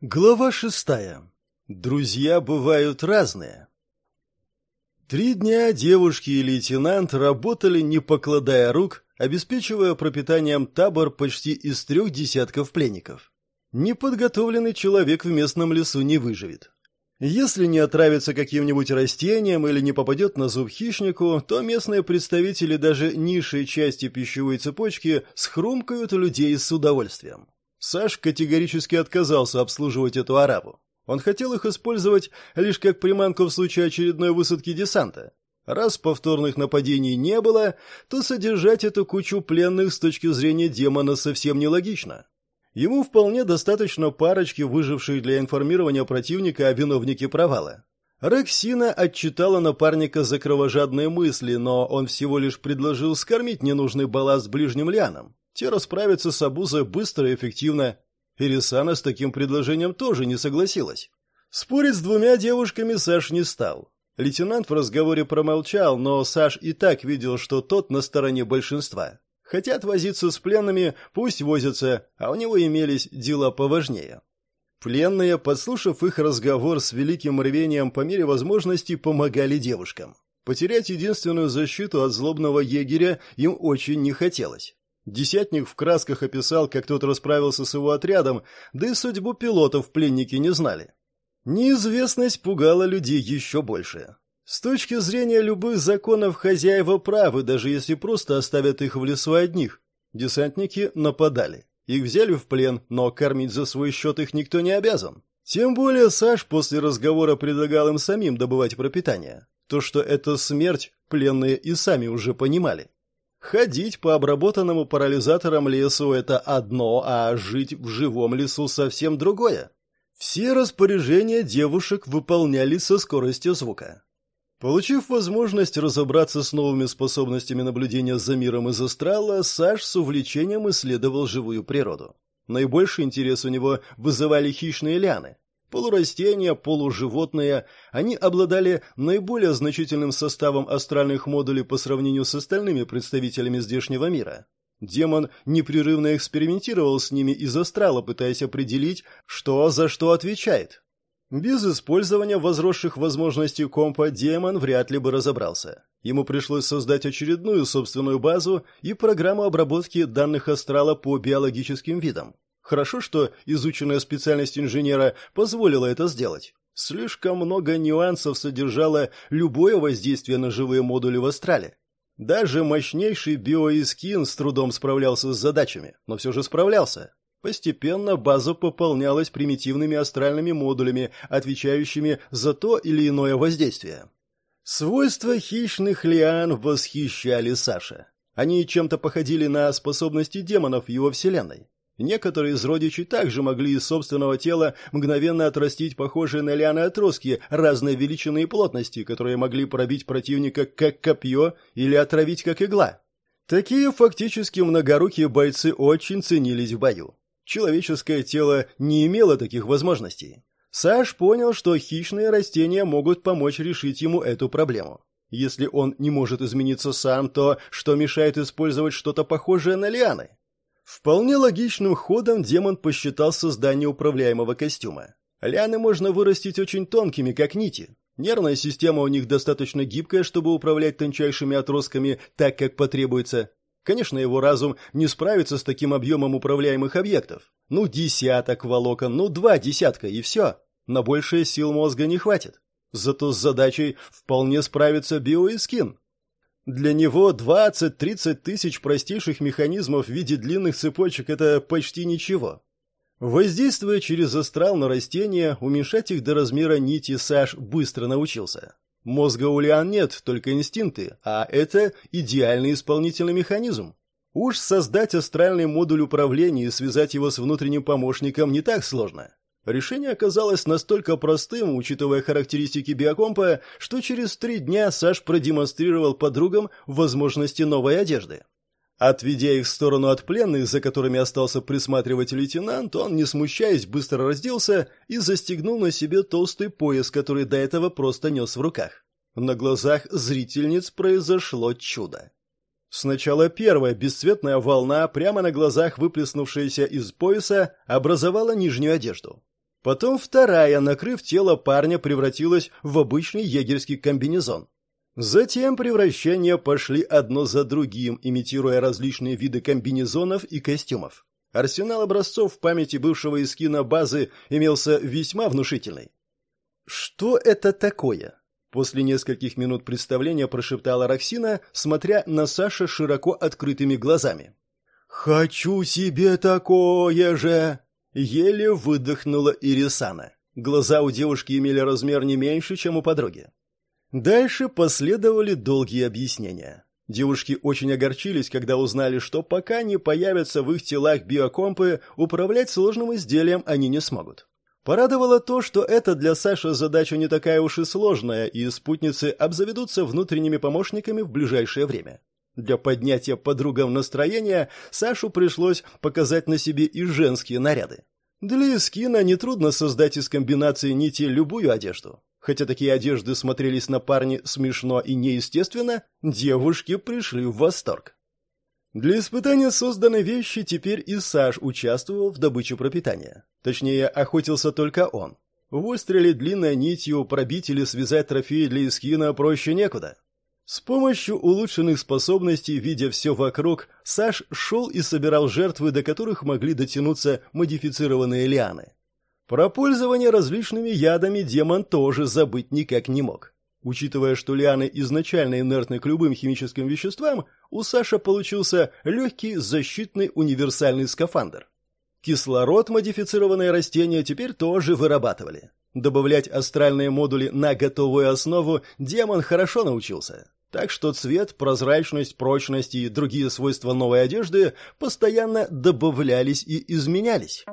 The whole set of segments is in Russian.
Глава шестая. Друзья бывают разные. Три дня девушки и лейтенант работали, не покладая рук, обеспечивая пропитанием табор почти из трех десятков пленников. Неподготовленный человек в местном лесу не выживет. Если не отравится каким-нибудь растением или не попадет на зуб хищнику, то местные представители даже низшей части пищевой цепочки схрумкают людей с удовольствием. Саш категорически отказался обслуживать эту арабу. Он хотел их использовать лишь как приманку в случае очередной высадки десанта. Раз повторных нападений не было, то содержать эту кучу пленных с точки зрения демона совсем нелогично. Ему вполне достаточно парочки, выживших для информирования противника о виновнике провала. Рексина отчитала напарника за кровожадные мысли, но он всего лишь предложил скормить ненужный балласт ближним лианам. Те расправятся с Абузой быстро и эффективно. Ирисана с таким предложением тоже не согласилась. Спорить с двумя девушками Саш не стал. Лейтенант в разговоре промолчал, но Саш и так видел, что тот на стороне большинства. Хотят возиться с пленными, пусть возятся, а у него имелись дела поважнее. Пленные, подслушав их разговор с великим рвением по мере возможности, помогали девушкам. Потерять единственную защиту от злобного егеря им очень не хотелось. Десятник в красках описал, как тот расправился с его отрядом, да и судьбу пилотов пленники не знали. Неизвестность пугала людей еще больше. С точки зрения любых законов хозяева правы, даже если просто оставят их в лесу одних. Десантники нападали. Их взяли в плен, но кормить за свой счет их никто не обязан. Тем более Саш после разговора предлагал им самим добывать пропитание. То, что это смерть, пленные и сами уже понимали. Ходить по обработанному парализатором лесу – это одно, а жить в живом лесу – совсем другое. Все распоряжения девушек выполнялись со скоростью звука. Получив возможность разобраться с новыми способностями наблюдения за миром из астрала, Саш с увлечением исследовал живую природу. Наибольший интерес у него вызывали хищные лианы. Полурастения, полуживотные, они обладали наиболее значительным составом астральных модулей по сравнению с остальными представителями здешнего мира. Демон непрерывно экспериментировал с ними из астрала, пытаясь определить, что за что отвечает. Без использования возросших возможностей компа демон вряд ли бы разобрался. Ему пришлось создать очередную собственную базу и программу обработки данных астрала по биологическим видам. Хорошо, что изученная специальность инженера позволила это сделать. Слишком много нюансов содержало любое воздействие на живые модули в астрале. Даже мощнейший биоискин с трудом справлялся с задачами, но все же справлялся. Постепенно база пополнялась примитивными астральными модулями, отвечающими за то или иное воздействие. Свойства хищных лиан восхищали Саша. Они чем-то походили на способности демонов его вселенной. Некоторые из родичей также могли из собственного тела мгновенно отрастить похожие на лианы отростки разной величины и плотности, которые могли пробить противника как копье или отравить как игла. Такие фактически многорукие бойцы очень ценились в бою. Человеческое тело не имело таких возможностей. Саш понял, что хищные растения могут помочь решить ему эту проблему. Если он не может измениться сам, то что мешает использовать что-то похожее на лианы? Вполне логичным ходом демон посчитал создание управляемого костюма. Лианы можно вырастить очень тонкими, как нити. Нервная система у них достаточно гибкая, чтобы управлять тончайшими отростками так, как потребуется. Конечно, его разум не справится с таким объемом управляемых объектов. Ну, десяток волокон, ну, два десятка, и все. На большее сил мозга не хватит. Зато с задачей вполне справится биоискин. Для него 20-30 тысяч простейших механизмов в виде длинных цепочек – это почти ничего. Воздействуя через астрал на растения, уменьшать их до размера нити Саш быстро научился. Мозга у Лиан нет, только инстинкты, а это идеальный исполнительный механизм. Уж создать астральный модуль управления и связать его с внутренним помощником не так сложно. Решение оказалось настолько простым, учитывая характеристики биокомпа, что через три дня Саш продемонстрировал подругам возможности новой одежды. Отведя их в сторону от пленных, за которыми остался присматривать лейтенант, он, не смущаясь, быстро разделся и застегнул на себе толстый пояс, который до этого просто нес в руках. На глазах зрительниц произошло чудо. Сначала первая бесцветная волна, прямо на глазах выплеснувшаяся из пояса, образовала нижнюю одежду. Потом вторая, накрыв тело парня, превратилась в обычный егерский комбинезон. Затем превращения пошли одно за другим, имитируя различные виды комбинезонов и костюмов. Арсенал образцов в памяти бывшего эскина базы имелся весьма внушительный. «Что это такое?» После нескольких минут представления прошептала Роксина, смотря на Саша широко открытыми глазами. «Хочу себе такое же!» Еле выдохнула Ирисана. Глаза у девушки имели размер не меньше, чем у подруги. Дальше последовали долгие объяснения. Девушки очень огорчились, когда узнали, что пока не появятся в их телах биокомпы, управлять сложным изделием они не смогут. Порадовало то, что это для Саши задача не такая уж и сложная, и спутницы обзаведутся внутренними помощниками в ближайшее время. Для поднятия подругам настроения Сашу пришлось показать на себе и женские наряды. Для эскина нетрудно создать из комбинации нити любую одежду. Хотя такие одежды смотрелись на парне смешно и неестественно, девушки пришли в восторг. Для испытания созданной вещи теперь и Саш участвовал в добыче пропитания. Точнее, охотился только он. Выстрелить длинной нитью, пробить или связать трофеи для эскина проще некуда. С помощью улучшенных способностей, видя все вокруг, Саш шел и собирал жертвы, до которых могли дотянуться модифицированные лианы. Про пользование различными ядами демон тоже забыть никак не мог. Учитывая, что лианы изначально инертны к любым химическим веществам, у Саша получился легкий защитный универсальный скафандр. Кислород модифицированные растения теперь тоже вырабатывали. Добавлять астральные модули на готовую основу демон хорошо научился. Так что цвет, прозрачность, прочность и другие свойства новой одежды постоянно добавлялись и изменялись.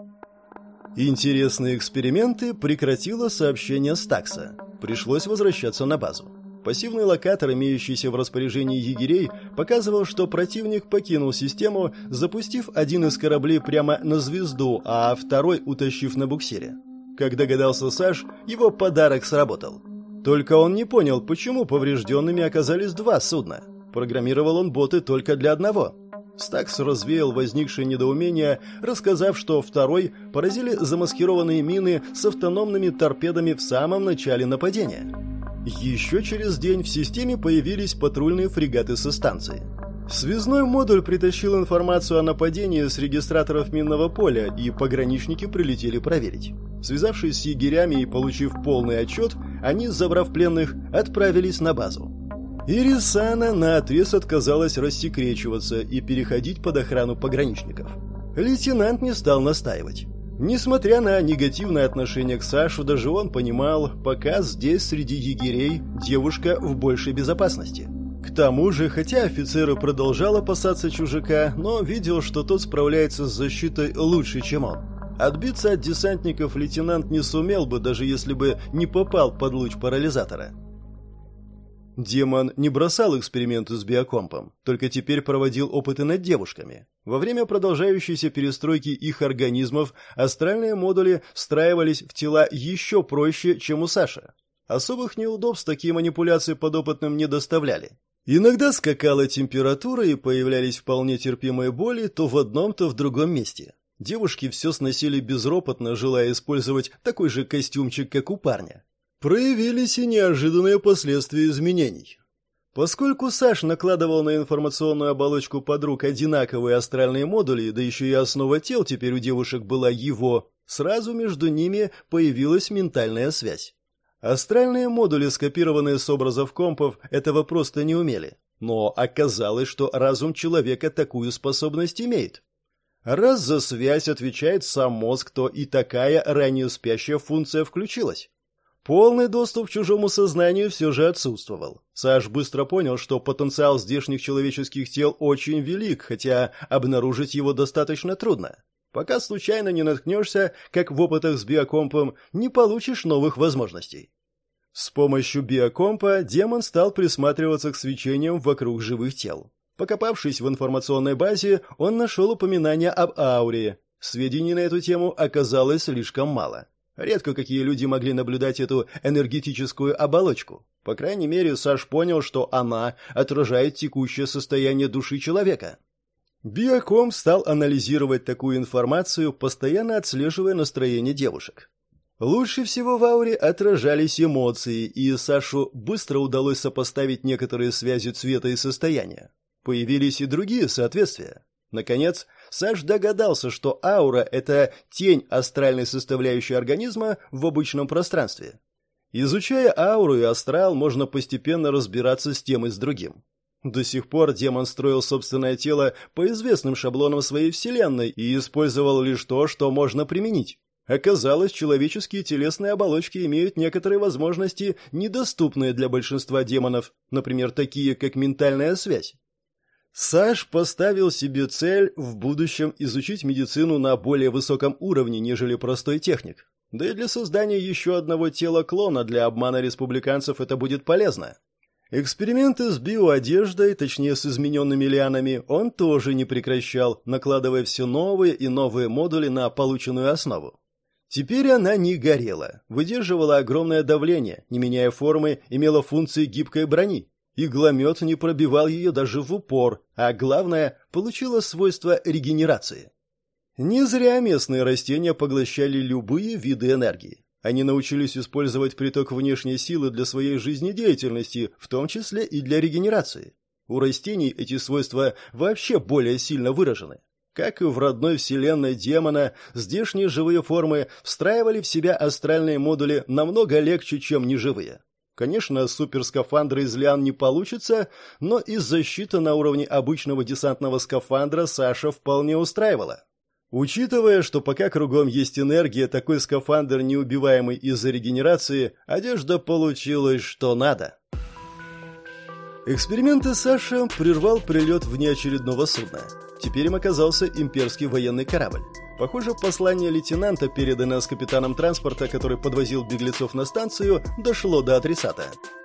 Интересные эксперименты прекратило сообщение Стакса. Пришлось возвращаться на базу. Пассивный локатор, имеющийся в распоряжении егерей, показывал, что противник покинул систему, запустив один из кораблей прямо на звезду, а второй утащив на буксире. Как догадался Саш, его подарок сработал. Только он не понял, почему поврежденными оказались два судна. Программировал он боты только для одного – Стакс развеял возникшее недоумение, рассказав, что второй поразили замаскированные мины с автономными торпедами в самом начале нападения. Еще через день в системе появились патрульные фрегаты со станции. Связной модуль притащил информацию о нападении с регистраторов минного поля, и пограничники прилетели проверить. Связавшись с егерями и получив полный отчет, они, забрав пленных, отправились на базу. Ирисана наотрез отказалась рассекречиваться и переходить под охрану пограничников. Лейтенант не стал настаивать. Несмотря на негативное отношение к Сашу, даже он понимал, пока здесь среди егерей девушка в большей безопасности. К тому же, хотя офицер продолжал опасаться чужака, но видел, что тот справляется с защитой лучше, чем он. Отбиться от десантников лейтенант не сумел бы, даже если бы не попал под луч парализатора. Демон не бросал эксперименты с биокомпом, только теперь проводил опыты над девушками. Во время продолжающейся перестройки их организмов астральные модули встраивались в тела еще проще, чем у Саши. Особых неудобств такие манипуляции подопытным не доставляли. Иногда скакала температура и появлялись вполне терпимые боли то в одном, то в другом месте. Девушки все сносили безропотно, желая использовать такой же костюмчик, как у парня проявились и неожиданные последствия изменений. Поскольку Саш накладывал на информационную оболочку подруг одинаковые астральные модули, да еще и основа тел теперь у девушек была его, сразу между ними появилась ментальная связь. Астральные модули, скопированные с образов компов, этого просто не умели. Но оказалось, что разум человека такую способность имеет. Раз за связь отвечает сам мозг, то и такая ранее спящая функция включилась. Полный доступ к чужому сознанию все же отсутствовал. Саш быстро понял, что потенциал здешних человеческих тел очень велик, хотя обнаружить его достаточно трудно. Пока случайно не наткнешься, как в опытах с биокомпом, не получишь новых возможностей. С помощью биокомпа демон стал присматриваться к свечениям вокруг живых тел. Покопавшись в информационной базе, он нашел упоминание об ауре. Сведений на эту тему оказалось слишком мало. Редко какие люди могли наблюдать эту энергетическую оболочку. По крайней мере, Саш понял, что она отражает текущее состояние души человека. Биоком стал анализировать такую информацию, постоянно отслеживая настроение девушек. Лучше всего в ауре отражались эмоции, и Сашу быстро удалось сопоставить некоторые связи цвета и состояния. Появились и другие соответствия. Наконец, Саш догадался, что аура – это тень астральной составляющей организма в обычном пространстве. Изучая ауру и астрал, можно постепенно разбираться с тем и с другим. До сих пор демон строил собственное тело по известным шаблонам своей вселенной и использовал лишь то, что можно применить. Оказалось, человеческие телесные оболочки имеют некоторые возможности, недоступные для большинства демонов, например, такие, как ментальная связь. Саш поставил себе цель в будущем изучить медицину на более высоком уровне, нежели простой техник. Да и для создания еще одного тела клона для обмана республиканцев это будет полезно. Эксперименты с биоодеждой, точнее с измененными лианами, он тоже не прекращал, накладывая все новые и новые модули на полученную основу. Теперь она не горела, выдерживала огромное давление, не меняя формы, имела функции гибкой брони. Игломет не пробивал ее даже в упор, а главное, получила свойство регенерации. Не зря местные растения поглощали любые виды энергии. Они научились использовать приток внешней силы для своей жизнедеятельности, в том числе и для регенерации. У растений эти свойства вообще более сильно выражены. Как и в родной вселенной демона, здешние живые формы встраивали в себя астральные модули намного легче, чем неживые. Конечно, суперскафандра из лиан не получится, но и защита на уровне обычного десантного скафандра Саша вполне устраивала. Учитывая, что пока кругом есть энергия, такой скафандр неубиваемый из-за регенерации, одежда получилась что надо. Эксперименты Саша прервал прилет внеочередного судна. Теперь им оказался имперский военный корабль. Похоже, послание лейтенанта, переданное с капитаном транспорта, который подвозил беглецов на станцию, дошло до адресата.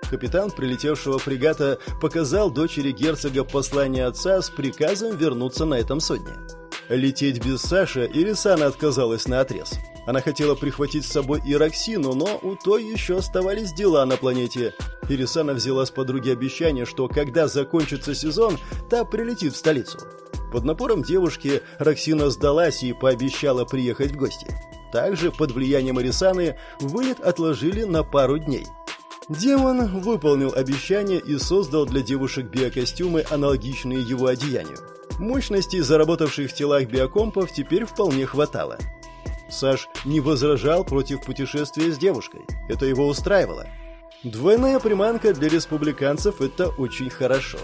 Капитан прилетевшего фрегата показал дочери герцога послание отца с приказом вернуться на этом судне. Лететь без Саши Ирисана отказалась на отрез. Она хотела прихватить с собой и Роксину, но у той еще оставались дела на планете. Ирисана взяла с подруги обещание, что когда закончится сезон, та прилетит в столицу. Под напором девушки Роксина сдалась и пообещала приехать в гости. Также под влиянием Арисаны вылет отложили на пару дней. Демон выполнил обещание и создал для девушек биокостюмы, аналогичные его одеянию. Мощностей заработавших в телах биокомпов теперь вполне хватало. Саш не возражал против путешествия с девушкой. Это его устраивало. Двойная приманка для республиканцев – это очень хорошо.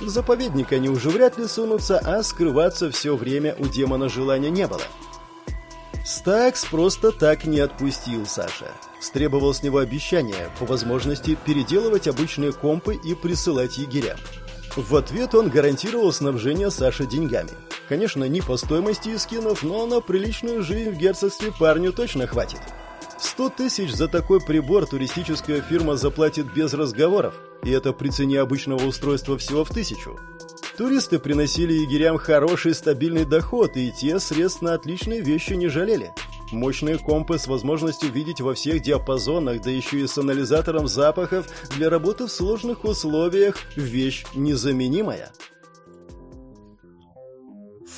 В заповедник они уже вряд ли сунутся, а скрываться все время у демона желания не было. Стакс просто так не отпустил Саша. Стребовал с него обещания, по возможности переделывать обычные компы и присылать егерям. В ответ он гарантировал снабжение Саши деньгами. Конечно, не по стоимости скинов, но на приличную жизнь в герцогстве парню точно хватит. Сто тысяч за такой прибор туристическая фирма заплатит без разговоров, и это при цене обычного устройства всего в тысячу. Туристы приносили егерям хороший стабильный доход, и те средств на отличные вещи не жалели. Мощные компы с возможностью видеть во всех диапазонах, да еще и с анализатором запахов для работы в сложных условиях – вещь незаменимая.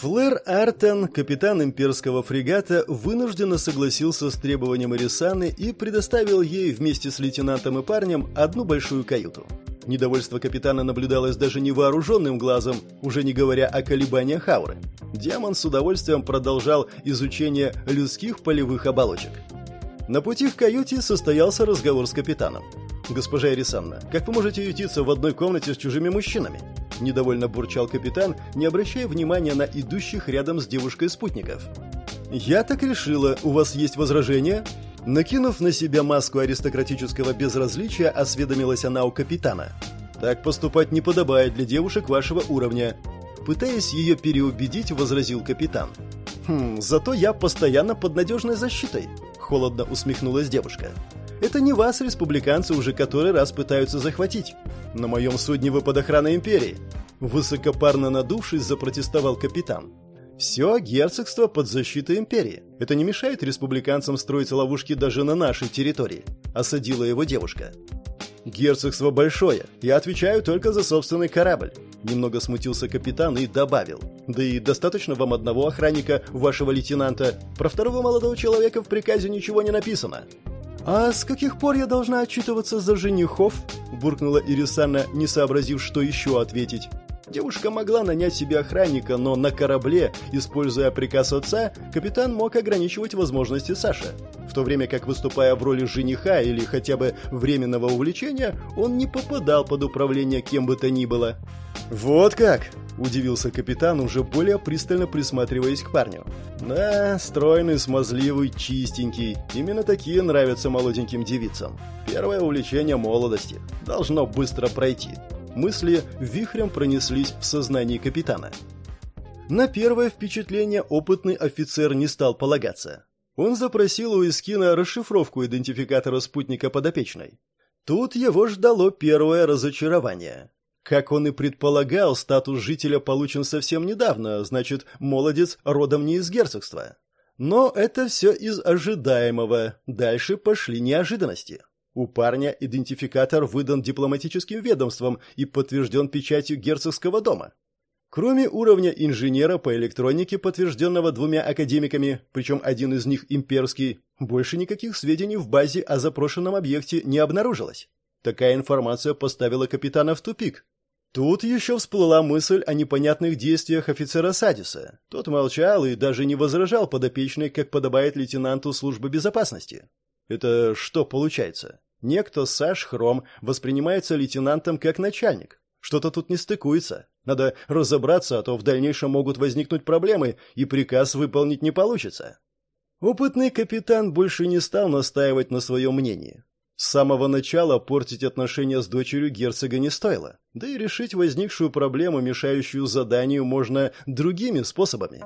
Флэр Артен, капитан имперского фрегата, вынужденно согласился с требованием Ирисаны и предоставил ей вместе с лейтенантом и парнем одну большую каюту. Недовольство капитана наблюдалось даже невооруженным глазом, уже не говоря о колебаниях ауры. Демон с удовольствием продолжал изучение людских полевых оболочек. На пути в каюте состоялся разговор с капитаном. «Госпожа Ирисанна, как вы можете ютиться в одной комнате с чужими мужчинами?» Недовольно бурчал капитан, не обращая внимания на идущих рядом с девушкой спутников. «Я так решила. У вас есть возражения?» Накинув на себя маску аристократического безразличия, осведомилась она у капитана. «Так поступать не подобает для девушек вашего уровня». Пытаясь ее переубедить, возразил капитан. «Хм, зато я постоянно под надежной защитой», — холодно усмехнулась девушка. «Это не вас, республиканцы, уже который раз пытаются захватить. На моем судне вы под охраной империи». Высокопарно надувшись, запротестовал капитан. Все герцогство под защитой империи. Это не мешает республиканцам строить ловушки даже на нашей территории, осадила его девушка. Герцогство большое, я отвечаю только за собственный корабль. Немного смутился капитан и добавил. Да и достаточно вам одного охранника, вашего лейтенанта. Про второго молодого человека в приказе ничего не написано. «А с каких пор я должна отчитываться за женихов?» – буркнула Ирисана, не сообразив, что еще ответить. Девушка могла нанять себе охранника, но на корабле, используя приказ отца, капитан мог ограничивать возможности Саши. В то время как, выступая в роли жениха или хотя бы временного увлечения, он не попадал под управление кем бы то ни было. «Вот как!» – удивился капитан, уже более пристально присматриваясь к парню. «Да, стройный, смазливый, чистенький. Именно такие нравятся молоденьким девицам. Первое увлечение молодости. Должно быстро пройти. Мысли вихрем пронеслись в сознании капитана. На первое впечатление опытный офицер не стал полагаться. Он запросил у Искина расшифровку идентификатора спутника подопечной. Тут его ждало первое разочарование. Как он и предполагал, статус жителя получен совсем недавно, значит, молодец родом не из герцогства. Но это все из ожидаемого. Дальше пошли неожиданности. У парня идентификатор выдан дипломатическим ведомством и подтвержден печатью герцогского дома. Кроме уровня инженера по электронике, подтвержденного двумя академиками, причем один из них имперский, больше никаких сведений в базе о запрошенном объекте не обнаружилось. Такая информация поставила капитана в тупик. Тут еще всплыла мысль о непонятных действиях офицера Садиса. Тот молчал и даже не возражал подопечной, как подобает лейтенанту службы безопасности. Это что получается? Некто Саш Хром воспринимается лейтенантом как начальник. Что-то тут не стыкуется. Надо разобраться, а то в дальнейшем могут возникнуть проблемы, и приказ выполнить не получится. Опытный капитан больше не стал настаивать на своем мнении. С самого начала портить отношения с дочерью герцога не стоило. Да и решить возникшую проблему, мешающую заданию, можно другими способами.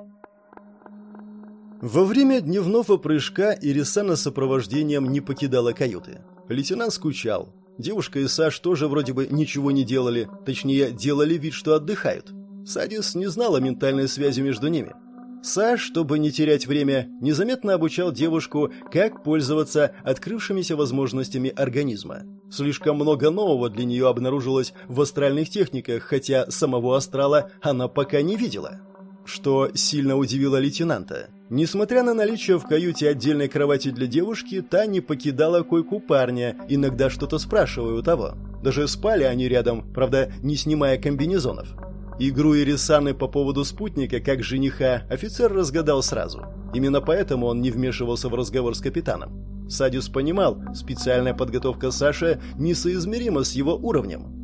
Во время дневного прыжка Ирисана сопровождением не покидала каюты. Лейтенант скучал. Девушка и Саш тоже вроде бы ничего не делали, точнее, делали вид, что отдыхают. Садис не знал о ментальной связи между ними. Саш, чтобы не терять время, незаметно обучал девушку, как пользоваться открывшимися возможностями организма. Слишком много нового для нее обнаружилось в астральных техниках, хотя самого астрала она пока не видела что сильно удивило лейтенанта. Несмотря на наличие в каюте отдельной кровати для девушки, та не покидала койку парня, иногда что-то спрашивая у того. Даже спали они рядом, правда, не снимая комбинезонов. Игру Ирисаны по поводу спутника, как жениха, офицер разгадал сразу. Именно поэтому он не вмешивался в разговор с капитаном. Садис понимал, специальная подготовка Саши несоизмерима с его уровнем.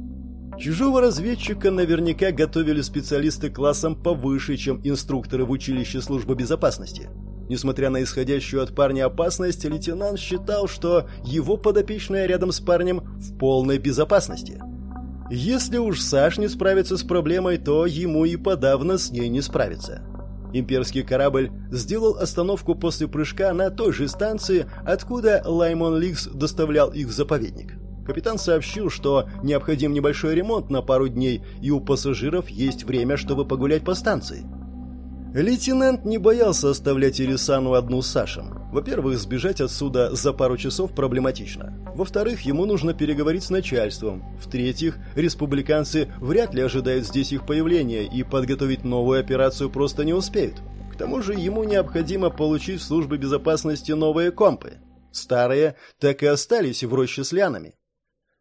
Чужого разведчика наверняка готовили специалисты классом повыше, чем инструкторы в училище службы безопасности. Несмотря на исходящую от парня опасность, лейтенант считал, что его подопечная рядом с парнем в полной безопасности. Если уж Саш не справится с проблемой, то ему и подавно с ней не справиться. Имперский корабль сделал остановку после прыжка на той же станции, откуда Лаймон Ликс доставлял их в заповедник. Капитан сообщил, что необходим небольшой ремонт на пару дней, и у пассажиров есть время, чтобы погулять по станции. Лейтенант не боялся оставлять Ирисану одну с Сашем. Во-первых, сбежать отсюда за пару часов проблематично. Во-вторых, ему нужно переговорить с начальством. В-третьих, республиканцы вряд ли ожидают здесь их появления и подготовить новую операцию просто не успеют. К тому же ему необходимо получить в службе безопасности новые компы. Старые так и остались в роще с лянами.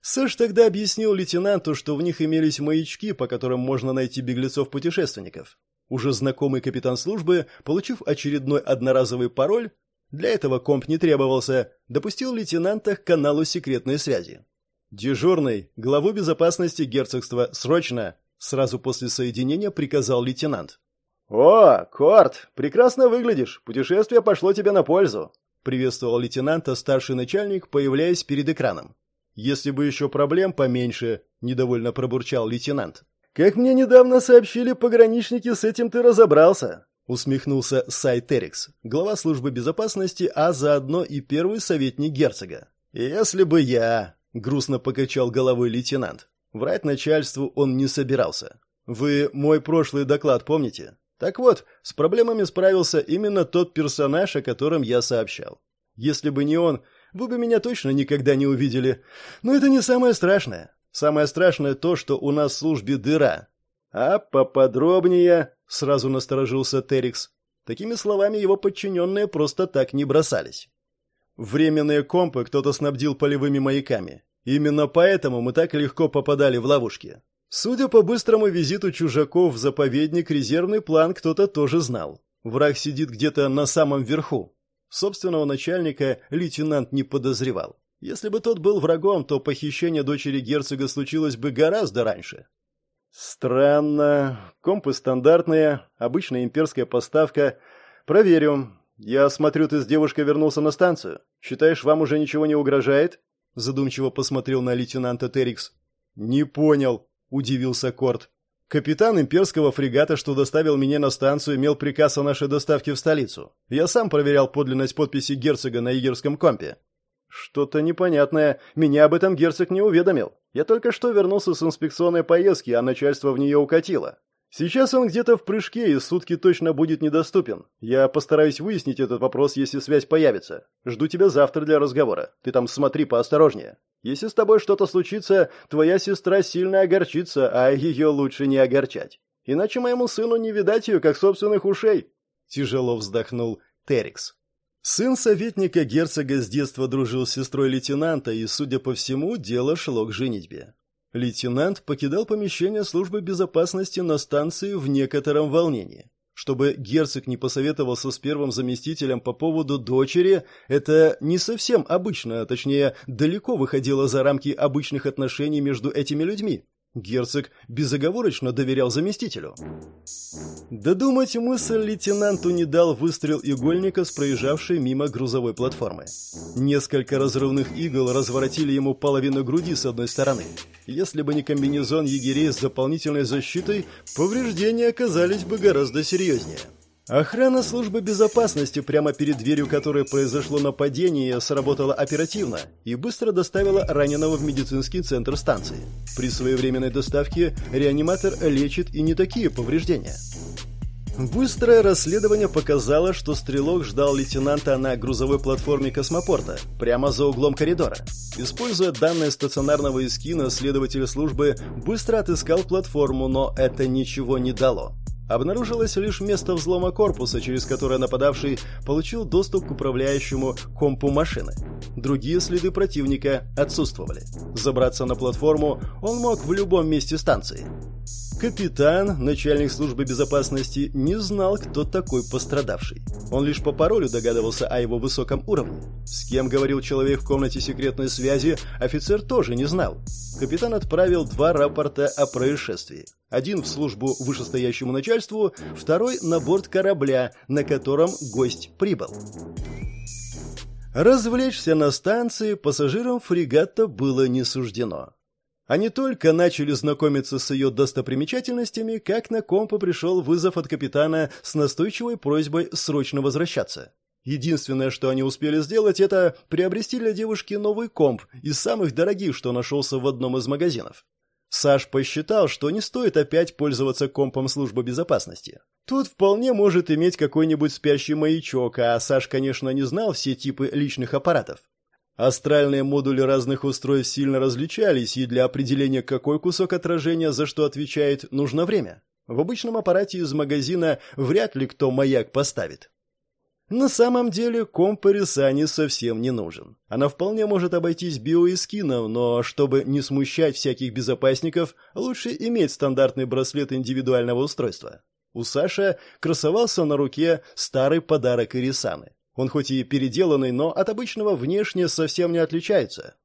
Сэш тогда объяснил лейтенанту, что в них имелись маячки, по которым можно найти беглецов-путешественников. Уже знакомый капитан службы, получив очередной одноразовый пароль, для этого комп не требовался, допустил лейтенанта к каналу секретной связи. «Дежурный, главу безопасности герцогства, срочно!» Сразу после соединения приказал лейтенант. «О, Корт, прекрасно выглядишь, путешествие пошло тебе на пользу!» Приветствовал лейтенанта старший начальник, появляясь перед экраном. Если бы еще проблем поменьше, недовольно пробурчал лейтенант. Как мне недавно сообщили пограничники, с этим ты разобрался, усмехнулся Сайтерикс, глава службы безопасности, а заодно и первый советник герцога. Если бы я, грустно покачал головой лейтенант. Врать начальству он не собирался. Вы мой прошлый доклад помните? Так вот, с проблемами справился именно тот персонаж, о котором я сообщал. Если бы не он, вы бы меня точно никогда не увидели. Но это не самое страшное. Самое страшное то, что у нас в службе дыра. А поподробнее, сразу насторожился Терикс. Такими словами его подчиненные просто так не бросались. Временные компы кто-то снабдил полевыми маяками. Именно поэтому мы так легко попадали в ловушки. Судя по быстрому визиту чужаков в заповедник, резервный план кто-то тоже знал. Враг сидит где-то на самом верху. Собственного начальника лейтенант не подозревал. Если бы тот был врагом, то похищение дочери герцога случилось бы гораздо раньше. Странно. Компы стандартные, обычная имперская поставка. Проверю. Я смотрю, ты с девушкой вернулся на станцию. Считаешь, вам уже ничего не угрожает? Задумчиво посмотрел на лейтенанта Терикс. Не понял, удивился Корт. Капитан имперского фрегата, что доставил меня на станцию, имел приказ о нашей доставке в столицу. Я сам проверял подлинность подписи герцога на егерском компе. Что-то непонятное. Меня об этом герцог не уведомил. Я только что вернулся с инспекционной поездки, а начальство в нее укатило. Сейчас он где-то в прыжке и сутки точно будет недоступен. Я постараюсь выяснить этот вопрос, если связь появится. Жду тебя завтра для разговора. Ты там смотри поосторожнее. Если с тобой что-то случится, твоя сестра сильно огорчится, а ее лучше не огорчать. Иначе моему сыну не видать ее, как собственных ушей. Тяжело вздохнул Терикс. Сын советника герцога с детства дружил с сестрой лейтенанта, и, судя по всему, дело шло к женитьбе. Лейтенант покидал помещение службы безопасности на станции в некотором волнении. Чтобы герцог не посоветовался с первым заместителем по поводу дочери, это не совсем обычно, а точнее, далеко выходило за рамки обычных отношений между этими людьми. Герцог безоговорочно доверял заместителю. Додумать мысль лейтенанту не дал выстрел игольника с проезжавшей мимо грузовой платформы. Несколько разрывных игл разворотили ему половину груди с одной стороны. Если бы не комбинезон егерей с дополнительной защитой, повреждения оказались бы гораздо серьезнее. Охрана службы безопасности прямо перед дверью которой произошло нападение сработала оперативно и быстро доставила раненого в медицинский центр станции. При своевременной доставке реаниматор лечит и не такие повреждения. Быстрое расследование показало, что стрелок ждал лейтенанта на грузовой платформе космопорта, прямо за углом коридора. Используя данные стационарного эскина, следователь службы быстро отыскал платформу, но это ничего не дало. Обнаружилось лишь место взлома корпуса, через которое нападавший получил доступ к управляющему компу машины. Другие следы противника отсутствовали. Забраться на платформу он мог в любом месте станции. Капитан, начальник службы безопасности, не знал, кто такой пострадавший. Он лишь по паролю догадывался о его высоком уровне. С кем говорил человек в комнате секретной связи, офицер тоже не знал. Капитан отправил два рапорта о происшествии. Один в службу вышестоящему начальству, второй на борт корабля, на котором гость прибыл. Развлечься на станции пассажирам фрегата было не суждено. Они только начали знакомиться с ее достопримечательностями, как на компа пришел вызов от капитана с настойчивой просьбой срочно возвращаться. Единственное, что они успели сделать, это приобрести для девушки новый комп из самых дорогих, что нашелся в одном из магазинов. Саш посчитал, что не стоит опять пользоваться компом службы безопасности. Тут вполне может иметь какой-нибудь спящий маячок, а Саш, конечно, не знал все типы личных аппаратов. Астральные модули разных устройств сильно различались, и для определения, какой кусок отражения за что отвечает, нужно время. В обычном аппарате из магазина вряд ли кто маяк поставит. На самом деле комп Рисани совсем не нужен. Она вполне может обойтись биоэскином, но чтобы не смущать всяких безопасников, лучше иметь стандартный браслет индивидуального устройства. У Саши красовался на руке старый подарок Ирисаны. Он хоть и переделанный, но от обычного внешне совсем не отличается.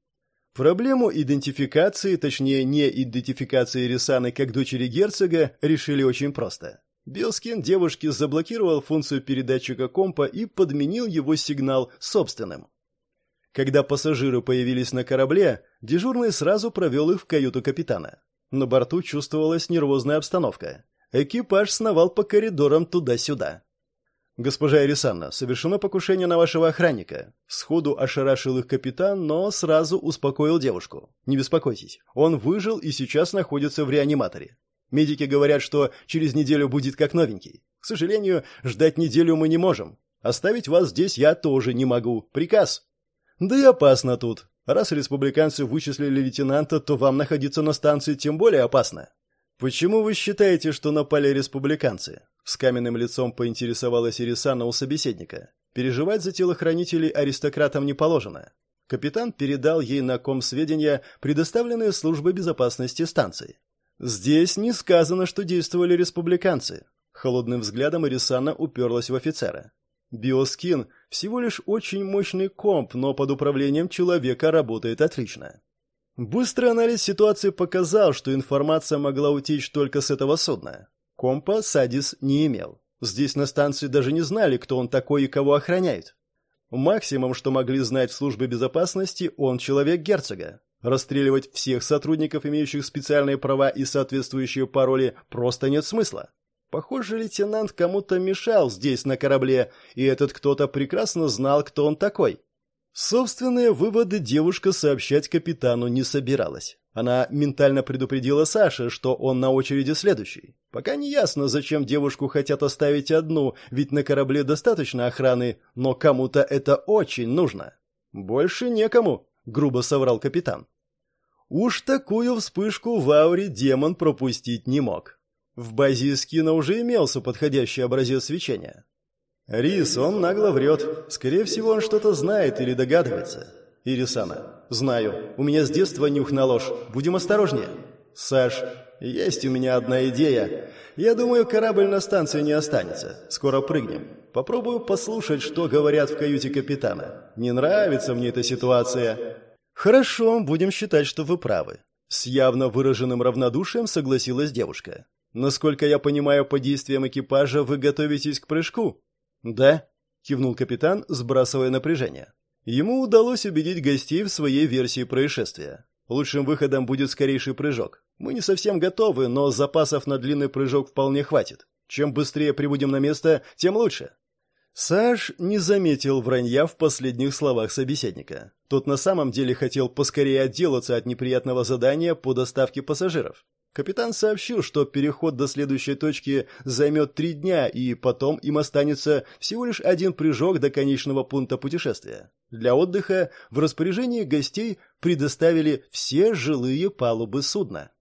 Проблему идентификации, точнее не идентификации Рисаны как дочери герцога, решили очень просто. Белскин девушки заблокировал функцию передатчика компа и подменил его сигнал собственным. Когда пассажиры появились на корабле, дежурный сразу провел их в каюту капитана. На борту чувствовалась нервозная обстановка. Экипаж сновал по коридорам туда-сюда. «Госпожа Ирисанна, совершено покушение на вашего охранника». Сходу ошарашил их капитан, но сразу успокоил девушку. «Не беспокойтесь, он выжил и сейчас находится в реаниматоре. Медики говорят, что через неделю будет как новенький. К сожалению, ждать неделю мы не можем. Оставить вас здесь я тоже не могу. Приказ». Да и опасно тут. Раз республиканцы вычислили лейтенанта, то вам находиться на станции тем более опасно. Почему вы считаете, что напали республиканцы? С каменным лицом поинтересовалась Ирисана у собеседника. Переживать за телохранителей аристократам не положено. Капитан передал ей на ком сведения, предоставленные службой безопасности станции. Здесь не сказано, что действовали республиканцы. Холодным взглядом Ирисана уперлась в офицера. Биоскин всего лишь очень мощный комп, но под управлением человека работает отлично. Быстрый анализ ситуации показал, что информация могла утечь только с этого судна. Компа Садис не имел. Здесь на станции даже не знали, кто он такой и кого охраняет. Максимум, что могли знать в службе безопасности, он человек герцога. Расстреливать всех сотрудников, имеющих специальные права и соответствующие пароли, просто нет смысла. Похоже, лейтенант кому-то мешал здесь, на корабле, и этот кто-то прекрасно знал, кто он такой. Собственные выводы девушка сообщать капитану не собиралась. Она ментально предупредила Саше, что он на очереди следующий. Пока не ясно, зачем девушку хотят оставить одну, ведь на корабле достаточно охраны, но кому-то это очень нужно. «Больше некому», — грубо соврал капитан. Уж такую вспышку в ауре демон пропустить не мог. В базе скина уже имелся подходящий образец свечения. Рис, он нагло врет. Скорее всего, он что-то знает или догадывается. Ирисана. Знаю. У меня с детства нюх на ложь. Будем осторожнее. Саш. Есть у меня одна идея. Я думаю, корабль на станции не останется. Скоро прыгнем. Попробую послушать, что говорят в каюте капитана. Не нравится мне эта ситуация. Хорошо, будем считать, что вы правы. С явно выраженным равнодушием согласилась девушка. Насколько я понимаю по действиям экипажа, вы готовитесь к прыжку? Да, кивнул капитан, сбрасывая напряжение. Ему удалось убедить гостей в своей версии происшествия. Лучшим выходом будет скорейший прыжок. Мы не совсем готовы, но запасов на длинный прыжок вполне хватит. Чем быстрее прибудем на место, тем лучше. Саш не заметил вранья в последних словах собеседника. Тот на самом деле хотел поскорее отделаться от неприятного задания по доставке пассажиров. Капитан сообщил, что переход до следующей точки займет три дня, и потом им останется всего лишь один прыжок до конечного пункта путешествия. Для отдыха в распоряжении гостей предоставили все жилые палубы судна.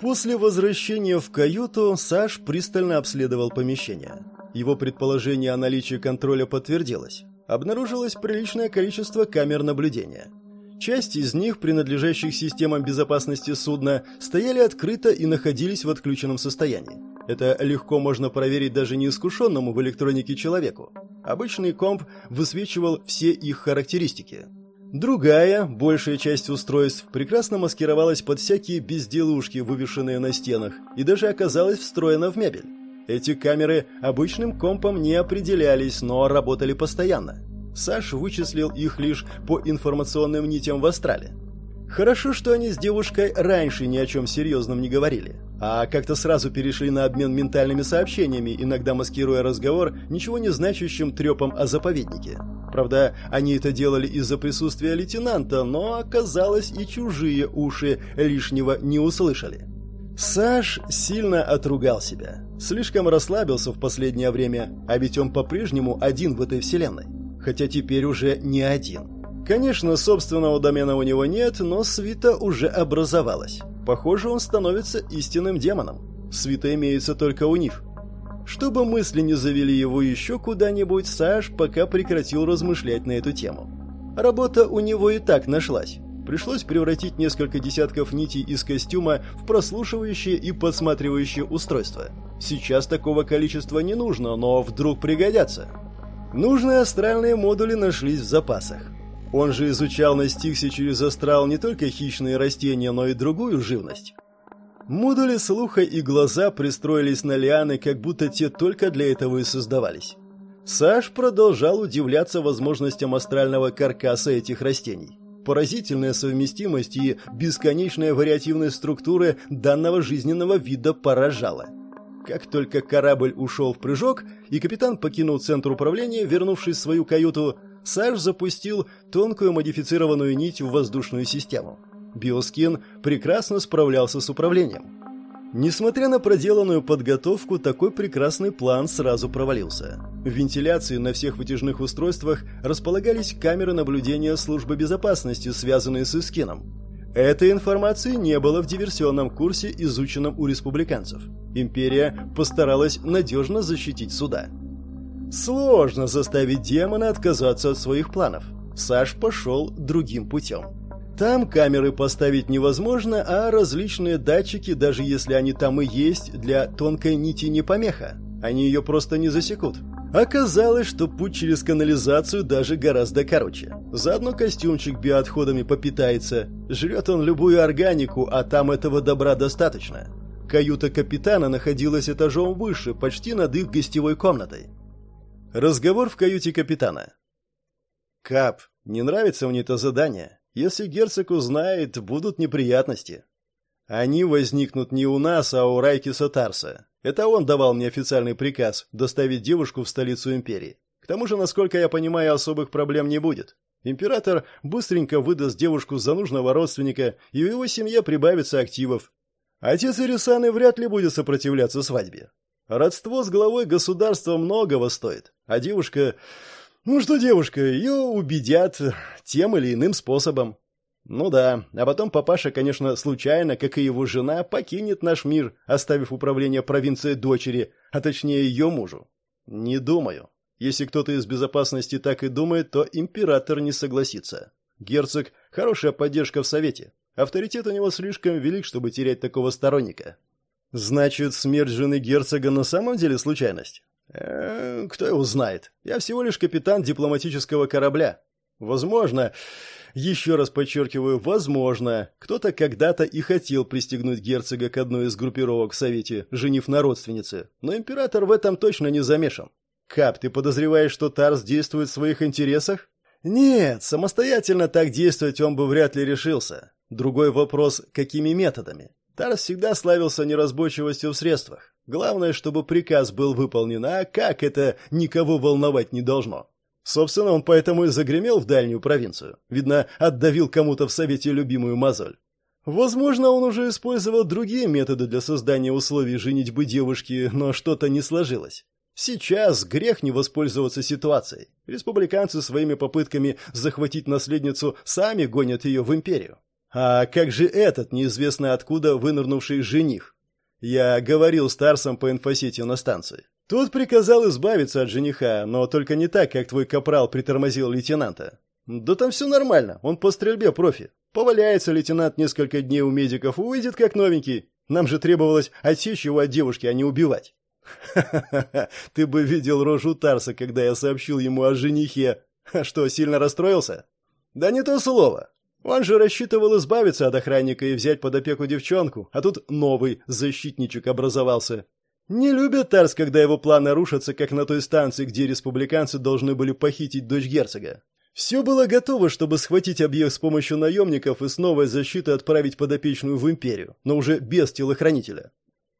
После возвращения в каюту Саш пристально обследовал помещение. Его предположение о наличии контроля подтвердилось. Обнаружилось приличное количество камер наблюдения – Часть из них, принадлежащих системам безопасности судна, стояли открыто и находились в отключенном состоянии. Это легко можно проверить даже неискушенному в электронике человеку. Обычный комп высвечивал все их характеристики. Другая, большая часть устройств, прекрасно маскировалась под всякие безделушки, вывешенные на стенах, и даже оказалась встроена в мебель. Эти камеры обычным компом не определялись, но работали постоянно. Саш вычислил их лишь по информационным нитям в астрале. Хорошо, что они с девушкой раньше ни о чем серьезном не говорили, а как-то сразу перешли на обмен ментальными сообщениями, иногда маскируя разговор ничего не значащим трепом о заповеднике. Правда, они это делали из-за присутствия лейтенанта, но оказалось и чужие уши лишнего не услышали. Саш сильно отругал себя. Слишком расслабился в последнее время, а ведь он по-прежнему один в этой вселенной хотя теперь уже не один. Конечно, собственного домена у него нет, но свита уже образовалась. Похоже, он становится истинным демоном. Свита имеется только у них. Чтобы мысли не завели его еще куда-нибудь, Саш пока прекратил размышлять на эту тему. Работа у него и так нашлась. Пришлось превратить несколько десятков нитей из костюма в прослушивающее и подсматривающее устройство. Сейчас такого количества не нужно, но вдруг пригодятся. Нужные астральные модули нашлись в запасах. Он же изучал на Стиксе через астрал не только хищные растения, но и другую живность. Модули слуха и глаза пристроились на лианы, как будто те только для этого и создавались. Саш продолжал удивляться возможностям астрального каркаса этих растений. Поразительная совместимость и бесконечная вариативная структура данного жизненного вида поражала – как только корабль ушел в прыжок, и капитан покинул центр управления, вернувшись в свою каюту, Саш запустил тонкую модифицированную нить в воздушную систему. Биоскин прекрасно справлялся с управлением. Несмотря на проделанную подготовку, такой прекрасный план сразу провалился. В вентиляции на всех вытяжных устройствах располагались камеры наблюдения службы безопасности, связанные с Искином. Этой информации не было в диверсионном курсе, изученном у республиканцев. Империя постаралась надежно защитить суда. Сложно заставить демона отказаться от своих планов. Саш пошел другим путем. Там камеры поставить невозможно, а различные датчики, даже если они там и есть, для тонкой нити не помеха. Они ее просто не засекут. Оказалось, что путь через канализацию даже гораздо короче. Заодно костюмчик биоотходами попитается. Жрет он любую органику, а там этого добра достаточно. Каюта капитана находилась этажом выше, почти над их гостевой комнатой. Разговор в каюте капитана. «Кап, не нравится мне это задание. Если герцог узнает, будут неприятности. Они возникнут не у нас, а у Райки Сатарса. Это он давал мне официальный приказ доставить девушку в столицу империи. К тому же, насколько я понимаю, особых проблем не будет. Император быстренько выдаст девушку за нужного родственника, и в его семье прибавится активов. Отец Ирисаны вряд ли будет сопротивляться свадьбе. Родство с главой государства многого стоит, а девушка ну что, девушка, ее убедят тем или иным способом. Ну да, а потом папаша, конечно, случайно, как и его жена, покинет наш мир, оставив управление провинцией дочери, а точнее ее мужу. Не думаю. Если кто-то из безопасности так и думает, то император не согласится. Герцог – хорошая поддержка в Совете. Авторитет у него слишком велик, чтобы терять такого сторонника. Значит, смерть жены герцога на самом деле случайность? Э, кто его знает? Я всего лишь капитан дипломатического корабля. Возможно, еще раз подчеркиваю, возможно, кто-то когда-то и хотел пристегнуть герцога к одной из группировок в Совете, женив на родственнице, но император в этом точно не замешан. Кап, ты подозреваешь, что Тарс действует в своих интересах? Нет, самостоятельно так действовать он бы вряд ли решился. Другой вопрос, какими методами? Тарс всегда славился неразборчивостью в средствах. Главное, чтобы приказ был выполнен, а как это никого волновать не должно. Собственно, он поэтому и загремел в дальнюю провинцию. Видно, отдавил кому-то в совете любимую мозоль. Возможно, он уже использовал другие методы для создания условий женитьбы девушки, но что-то не сложилось. Сейчас грех не воспользоваться ситуацией. Республиканцы своими попытками захватить наследницу сами гонят ее в империю. А как же этот неизвестно откуда вынырнувший жених? Я говорил с Тарсом по инфосетью на станции. Тот приказал избавиться от жениха, но только не так, как твой капрал притормозил лейтенанта. Да там все нормально, он по стрельбе профи. Поваляется лейтенант несколько дней у медиков, выйдет как новенький. Нам же требовалось отсечь его от девушки, а не убивать. Ха-ха-ха, ты бы видел рожу Тарса, когда я сообщил ему о женихе. Что, сильно расстроился? Да не то слово. Он же рассчитывал избавиться от охранника и взять под опеку девчонку, а тут новый защитничек образовался. Не любит Тарс, когда его планы рушатся, как на той станции, где республиканцы должны были похитить дочь герцога. Все было готово, чтобы схватить объект с помощью наемников и с новой защитой отправить подопечную в империю, но уже без телохранителя.